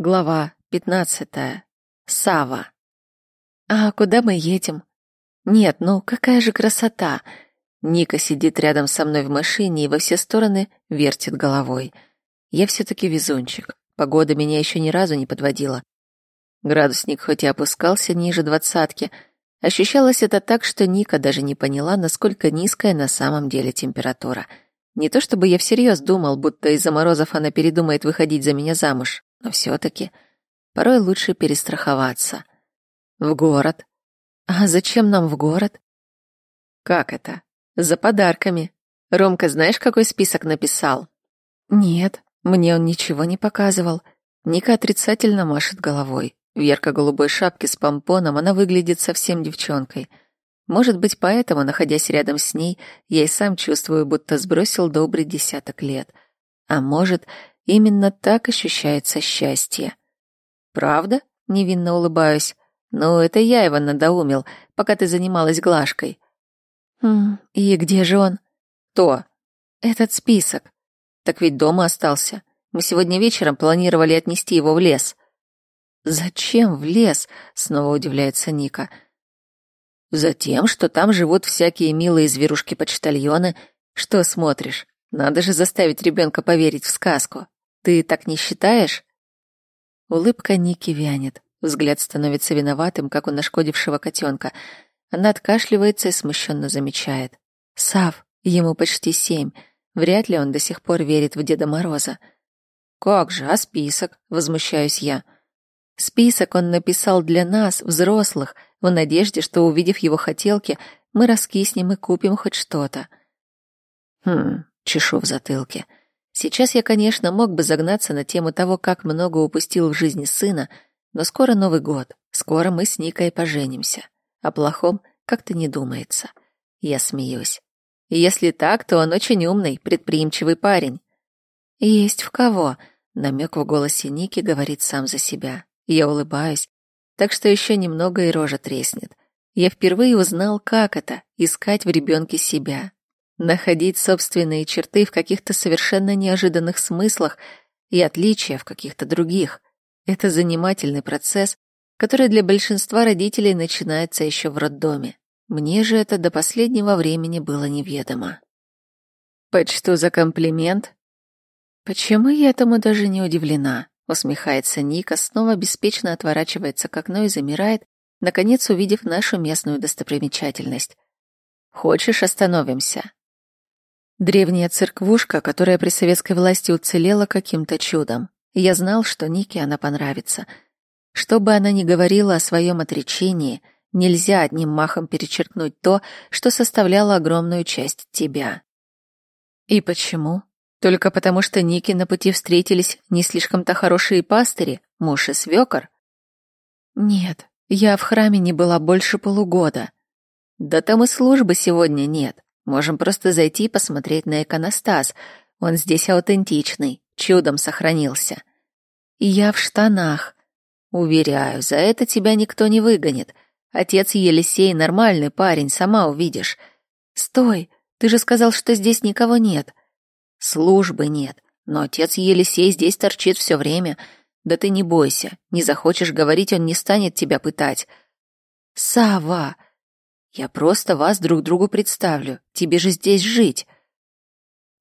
Глава пятнадцатая. Сава. А куда мы едем? Нет, ну какая же красота. Ника сидит рядом со мной в машине и во все стороны вертит головой. Я все таки везунчик. Погода меня еще ни разу не подводила. Градусник хоть и опускался ниже двадцатки, ощущалось это так, что Ника даже не поняла, насколько низкая на самом деле температура. Не то чтобы я всерьез думал, будто из-за морозов она передумает выходить за меня замуж но все-таки порой лучше перестраховаться. В город. А зачем нам в город? Как это? За подарками. Ромка, знаешь, какой список написал? Нет, мне он ничего не показывал. Ника отрицательно машет головой. В ярко-голубой шапке с помпоном она выглядит совсем девчонкой. Может быть, поэтому, находясь рядом с ней, я и сам чувствую, будто сбросил добрый десяток лет. А может, Именно так ощущается счастье. Правда? Невинно улыбаюсь. Ну, это я его надоумил, пока ты занималась глажкой. Хм, и где же он? Кто? Этот список. Так ведь дома остался. Мы сегодня вечером планировали отнести его в лес. Зачем в лес? Снова удивляется Ника. Затем, что там живут всякие милые зверушки-почтальоны. Что смотришь? Надо же заставить ребенка поверить в сказку. Ты так не считаешь? Улыбка Ники вянет. Взгляд становится виноватым, как у нашкодившего котенка. Она откашливается и смущенно замечает. Сав, ему почти семь. Вряд ли он до сих пор верит в Деда Мороза. Как же, а список? Возмущаюсь я. Список он написал для нас, взрослых, в надежде, что, увидев его хотелки, мы раскиснем и купим хоть что-то. Хм, чешу в затылке. Сейчас я, конечно, мог бы загнаться на тему того, как много упустил в жизни сына, но скоро Новый год, скоро мы с Никой поженимся. О плохом как-то не думается. Я смеюсь. если так, то он очень умный, предприимчивый парень. Есть в кого? Намек в голосе Ники говорит сам за себя. Я улыбаюсь, так что еще немного и рожа треснет. Я впервые узнал, как это — искать в ребенке себя, находить собственные черты в каких-то совершенно неожиданных смыслах и отличия в каких-то других. Это занимательный процесс, который для большинства родителей начинается еще в роддоме. Мне же это до последнего времени было неведомо. «Почту за комплимент?» «Почему я этому даже не удивлена?» Усмехается Ника, снова беспечно отворачивается к окну и замирает, наконец увидев нашу местную достопримечательность. «Хочешь, остановимся?» Древняя церквушка, которая при советской власти уцелела каким-то чудом. Я знал, что Нике она понравится. Что бы она ни говорила о своем отречении, нельзя одним махом перечеркнуть то, что составляло огромную часть тебя. И почему? Только потому, что Нике на пути встретились не слишком-то хорошие пастыри, муж и свекор? Нет, я в храме не была больше полугода. Да там и службы сегодня нет. Можем просто зайти и посмотреть на иконостас. Он здесь аутентичный, чудом сохранился. Я в штанах. Уверяю, за это тебя никто не выгонит. Отец Елисей нормальный парень, сама увидишь. Стой, ты же сказал, что здесь никого нет. Службы нет, но отец Елисей здесь торчит все время. Да ты не бойся, не захочешь говорить, он не станет тебя пытать. Сава, я просто вас друг другу представлю. Тебе же здесь жить.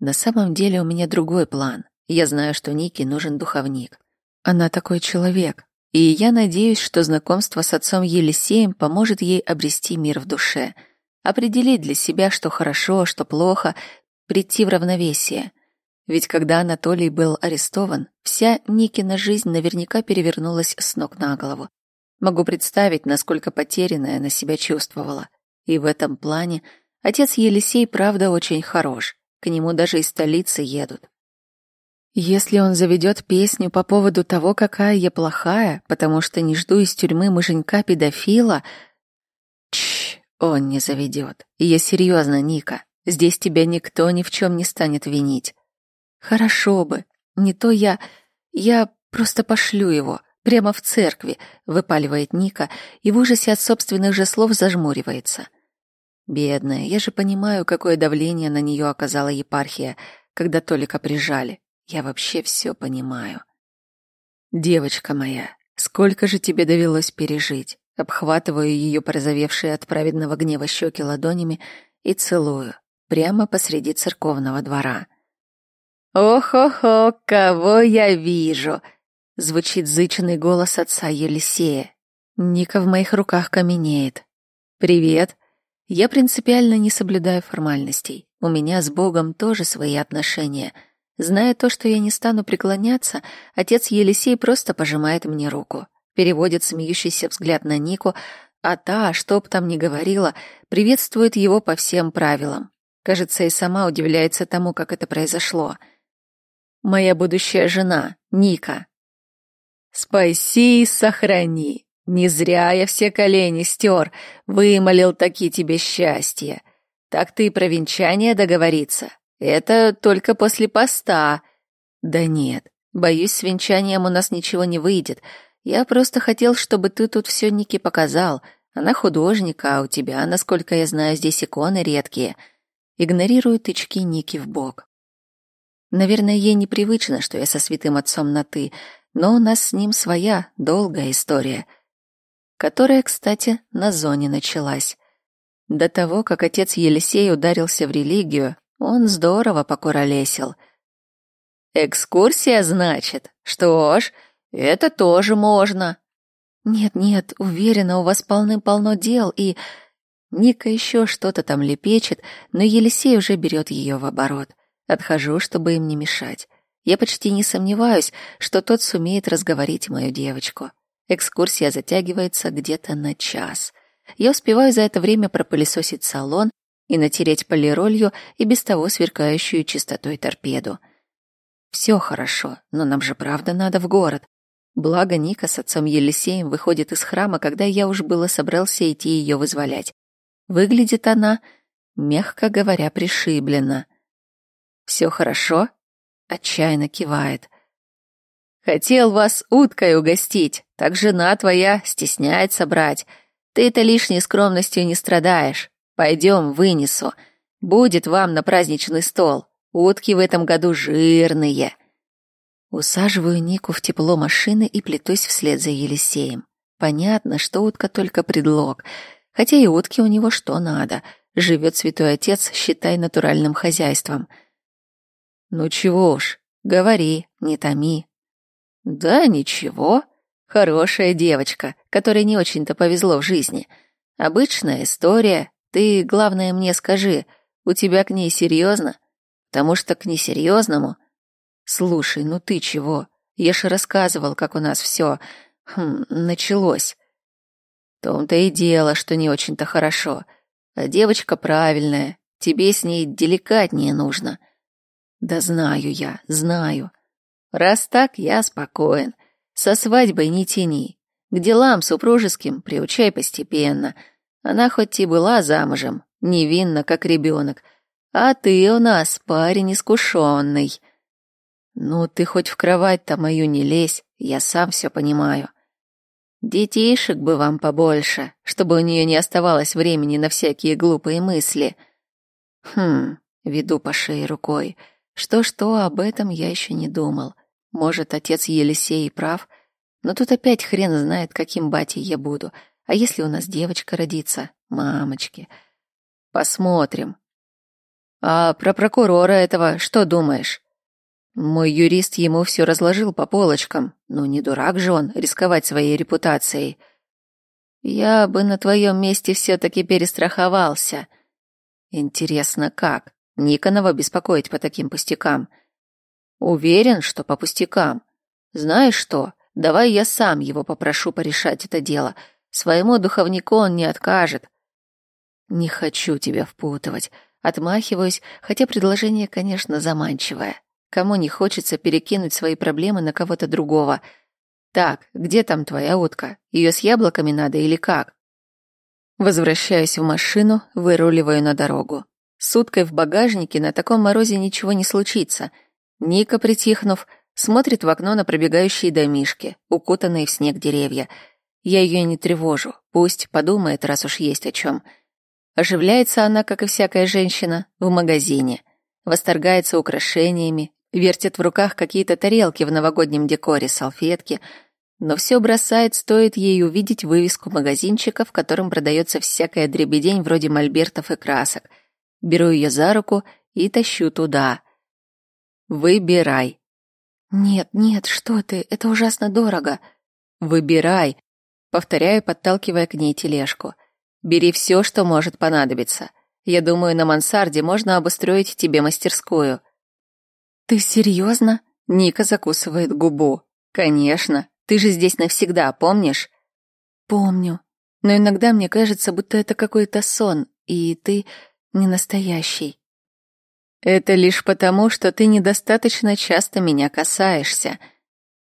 На самом деле у меня другой план. Я знаю, что Нике нужен духовник. Она такой человек. И я надеюсь, что знакомство с отцом Елисеем поможет ей обрести мир в душе, определить для себя, что хорошо, что плохо, прийти в равновесие. Ведь когда Анатолий был арестован, вся Никина жизнь наверняка перевернулась с ног на голову. Могу представить, насколько потерянная она себя чувствовала. И в этом плане отец Елисей, правда, очень хорош. К нему даже из столицы едут. Если он заведет песню по поводу того, какая я плохая, потому что не жду из тюрьмы муженька-педофила... Чш, он не заведет. Я серьезно, Ника. Здесь тебя никто ни в чем не станет винить. Хорошо бы. Не то я... Я просто пошлю его. Прямо в церкви, выпаливает Ника и в ужасе от собственных же слов зажмуривается. Бедная, я же понимаю, какое давление на нее оказала епархия, когда Толика прижали. Я вообще все понимаю. Девочка моя, сколько же тебе довелось пережить? Обхватываю ее порозовевшие от праведного гнева щеки ладонями и целую прямо посреди церковного двора. «Ох-охо, кого я вижу!» — звучит зычный голос отца Елисея. Ника в моих руках каменеет. «Привет!» Я принципиально не соблюдаю формальностей. У меня с Богом тоже свои отношения. Зная то, что я не стану преклоняться, отец Елисей просто пожимает мне руку, переводит смеющийся взгляд на Нику, а та, что б там ни говорила, приветствует его по всем правилам. Кажется, и сама удивляется тому, как это произошло. Моя будущая жена, Ника. Спаси и сохрани. Не зря я все колени стер, вымолил таки тебе счастье. Так ты и про венчание договориться. Это только после поста. Да нет, боюсь, с венчанием у нас ничего не выйдет. Я просто хотел, чтобы ты тут все Нике показал. Она художник, а у тебя, насколько я знаю, здесь иконы редкие. Игнорирую тычки Ники в бок. Наверное, ей непривычно, что я со святым отцом на «ты», но у нас с ним своя долгая история — которая, кстати, на зоне началась. До того, как отец Елисей ударился в религию, он здорово покуролесил. «Экскурсия, значит? Что ж, это тоже можно». «Нет-нет, уверена, у вас полным-полно дел, и...» Ника еще что-то там лепечет, но Елисей уже берет ее в оборот. Отхожу, чтобы им не мешать. Я почти не сомневаюсь, что тот сумеет разговорить мою девочку. Экскурсия затягивается где-то на час. Я успеваю за это время пропылесосить салон и натереть полиролью и без того сверкающую чистотой торпеду. Все хорошо, но нам же правда надо в город. Благо Ника с отцом Елисеем выходит из храма, когда я уж было собрался идти ее вызволять. Выглядит она, мягко говоря, пришибленно. Все хорошо? Отчаянно кивает. Хотел вас уткой угостить, так жена твоя стесняется брать. Ты-то лишней скромностью не страдаешь. Пойдем, вынесу. Будет вам на праздничный стол. Утки в этом году жирные. Усаживаю Нику в тепло машины и плетусь вслед за Елисеем. Понятно, что утка только предлог. Хотя и утки у него что надо. Живет святой отец, считай, натуральным хозяйством. Ну чего уж, говори, не томи, да ничего. Хорошая девочка, которой не очень-то повезло в жизни. Обычная история. Ты, главное, мне скажи, у тебя к ней серьезно? Потому что к несерьезному... Слушай, ну ты чего? Я же рассказывал, как у нас все хм, началось. В том-то и дело, что не очень-то хорошо. А девочка правильная, тебе с ней деликатнее нужно. Да знаю я, знаю. Раз так, я спокоен. Со свадьбой не тяни. К делам супружеским приучай постепенно. Она хоть и была замужем, невинна, как ребенок, а ты у нас парень искушенный. Ну, ты хоть в кровать-то мою не лезь, я сам все понимаю. Детишек бы вам побольше, чтобы у нее не оставалось времени на всякие глупые мысли. Хм, веду по шее рукой. Что-что, об этом я еще не думал. Может, отец Елисей прав, но тут опять хрен знает, каким батей я буду. А если у нас девочка родится? Мамочки. Посмотрим. А про прокурора этого что думаешь? Мой юрист ему все разложил по полочкам. Ну, не дурак же он рисковать своей репутацией. Я бы на твоем месте все-таки перестраховался. Интересно, как? Никонова беспокоить по таким пустякам — Уверен, что по пустякам. Знаешь что, давай я сам его попрошу порешать это дело. Своему духовнику он не откажет. Не хочу тебя впутывать. Отмахиваюсь, хотя предложение, конечно, заманчивое. Кому не хочется перекинуть свои проблемы на кого-то другого. Так, где там твоя утка? Ее с яблоками надо или как? Возвращаюсь в машину, выруливаю на дорогу. С уткой в багажнике на таком морозе ничего не случится — Ника, притихнув, смотрит в окно на пробегающие домишки, укутанные в снег деревья. Я ее не тревожу, пусть подумает, раз уж есть о чем. Оживляется она, как и всякая женщина, в магазине. Восторгается украшениями, вертит в руках какие-то тарелки в новогоднем декоре, салфетки, но все бросает, стоит ей увидеть вывеску магазинчика, в котором продается всякая дребедень вроде мольбертов и красок. Беру ее за руку и тащу туда. Выбирай. Нет, нет, что ты, это ужасно дорого. Выбирай, повторяю, подталкивая к ней тележку. Бери все, что может понадобиться. Я думаю, на мансарде можно обустроить тебе мастерскую. Ты серьезно? Ника закусывает губу. Конечно. Ты же здесь навсегда, помнишь? Помню. Но иногда мне кажется, будто это какой-то сон, и ты не настоящий. Это лишь потому, что ты недостаточно часто меня касаешься.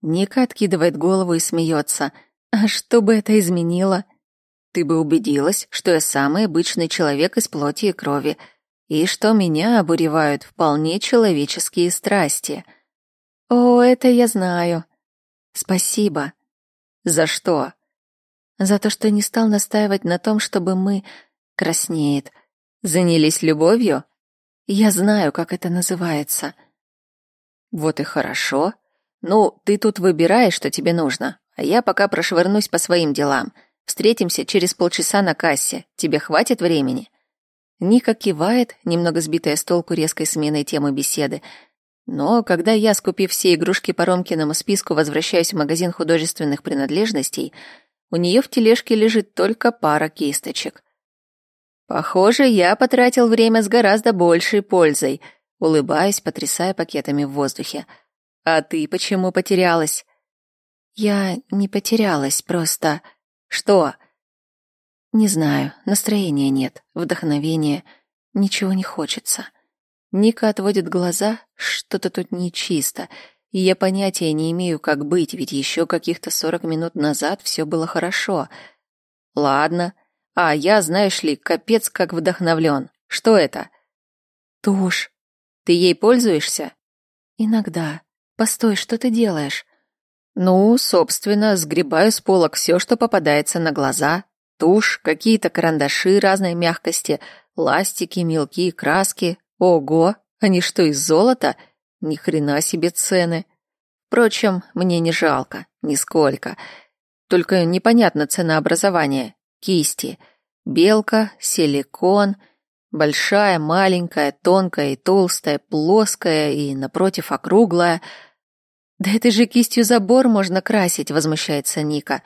Ника откидывает голову и смеется. А что бы это изменило? Ты бы убедилась, что я самый обычный человек из плоти и крови, и что меня обуревают вполне человеческие страсти. О, это я знаю. Спасибо. За что? За то, что не стал настаивать на том, чтобы мы краснеет. Занялись любовью? Я знаю, как это называется. Вот и хорошо. Ну, ты тут выбираешь, что тебе нужно, а я пока прошвырнусь по своим делам. Встретимся через полчаса на кассе. Тебе хватит времени?» Ника кивает, немного сбитая с толку резкой сменой темы беседы. Но когда я, скупив все игрушки по Ромкиному списку, возвращаюсь в магазин художественных принадлежностей, у нее в тележке лежит только пара кисточек. Похоже, я потратил время с гораздо большей пользой, улыбаясь, потрясая пакетами в воздухе. А ты почему потерялась? Я не потерялась, просто... Что? Не знаю, настроения нет, вдохновения, ничего не хочется. Ника отводит глаза, что-то тут нечисто, и я понятия не имею, как быть, ведь еще каких-то сорок минут назад все было хорошо. Ладно, а я, знаешь ли, капец как вдохновлен. Что это? Тушь. Ты ей пользуешься? Иногда. Постой, что ты делаешь? Ну, собственно, сгребаю с полок все, что попадается на глаза. Тушь, какие-то карандаши разной мягкости, ластики, мелкие краски. Ого, они что, из золота? Ни хрена себе цены. Впрочем, мне не жалко, нисколько. Только непонятно ценообразование. Кисти. Белка, силикон, большая, маленькая, тонкая и толстая, плоская и, напротив, округлая — «Да этой же кистью забор можно красить», — возмущается Ника.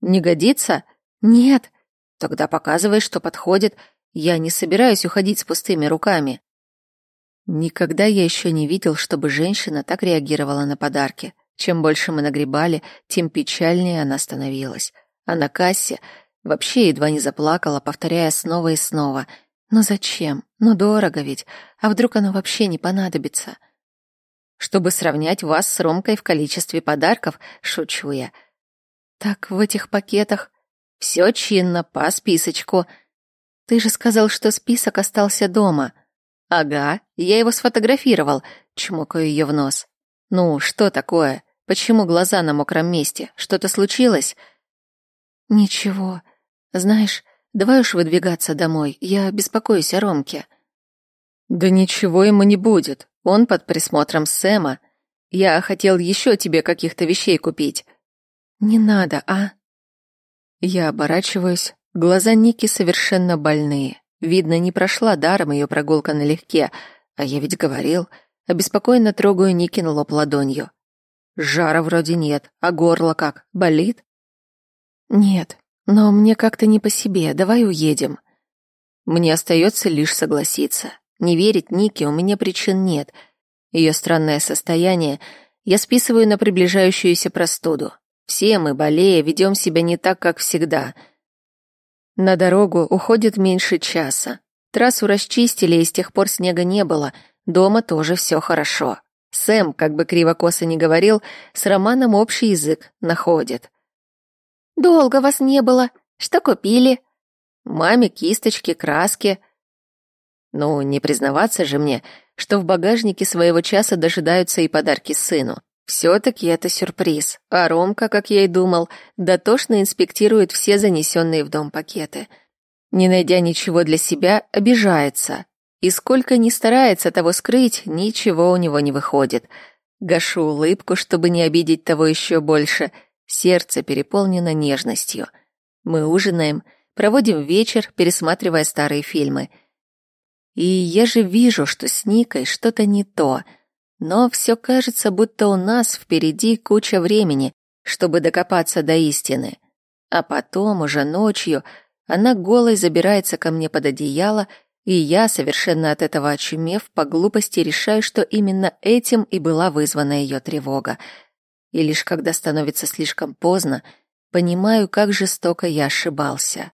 «Не годится?» «Нет». «Тогда показывай, что подходит. Я не собираюсь уходить с пустыми руками». Никогда я еще не видел, чтобы женщина так реагировала на подарки. Чем больше мы нагребали, тем печальнее она становилась. А на кассе вообще едва не заплакала, повторяя снова и снова. «Ну зачем? Ну дорого ведь. А вдруг оно вообще не понадобится?» чтобы сравнять вас с Ромкой в количестве подарков, шучу я. Так в этих пакетах все чинно, по списочку. Ты же сказал, что список остался дома. Ага, я его сфотографировал, чмокаю ее в нос. Ну, что такое? Почему глаза на мокром месте? Что-то случилось? Ничего. Знаешь, давай уж выдвигаться домой. Я беспокоюсь о Ромке. Да ничего ему не будет. Он под присмотром Сэма. Я хотел еще тебе каких-то вещей купить. Не надо, а? Я оборачиваюсь. Глаза Ники совершенно больные. Видно, не прошла даром ее прогулка налегке. А я ведь говорил. Обеспокоенно трогаю Ники на лоб ладонью. Жара вроде нет, а горло как, болит? Нет, но мне как-то не по себе, давай уедем. Мне остается лишь согласиться. Не верить Нике у меня причин нет. Ее странное состояние я списываю на приближающуюся простуду. Все мы, болея, ведем себя не так, как всегда. На дорогу уходит меньше часа. Трассу расчистили, и с тех пор снега не было. Дома тоже все хорошо. Сэм, как бы криво-косо не говорил, с Романом общий язык находит. «Долго вас не было. Что купили?» «Маме кисточки, краски», ну, не признаваться же мне, что в багажнике своего часа дожидаются и подарки сыну. Все-таки это сюрприз, а Ромка, как я и думал, дотошно инспектирует все занесенные в дом пакеты. Не найдя ничего для себя, обижается. И сколько ни старается того скрыть, ничего у него не выходит. Гашу улыбку, чтобы не обидеть того еще больше. Сердце переполнено нежностью. Мы ужинаем, проводим вечер, пересматривая старые фильмы. И я же вижу, что с Никой что-то не то. Но все кажется, будто у нас впереди куча времени, чтобы докопаться до истины. А потом, уже ночью, она голой забирается ко мне под одеяло и я, совершенно от этого очумев, по глупости решаю, что именно этим и была вызвана ее тревога. И лишь когда становится слишком поздно, понимаю, как жестоко я ошибался.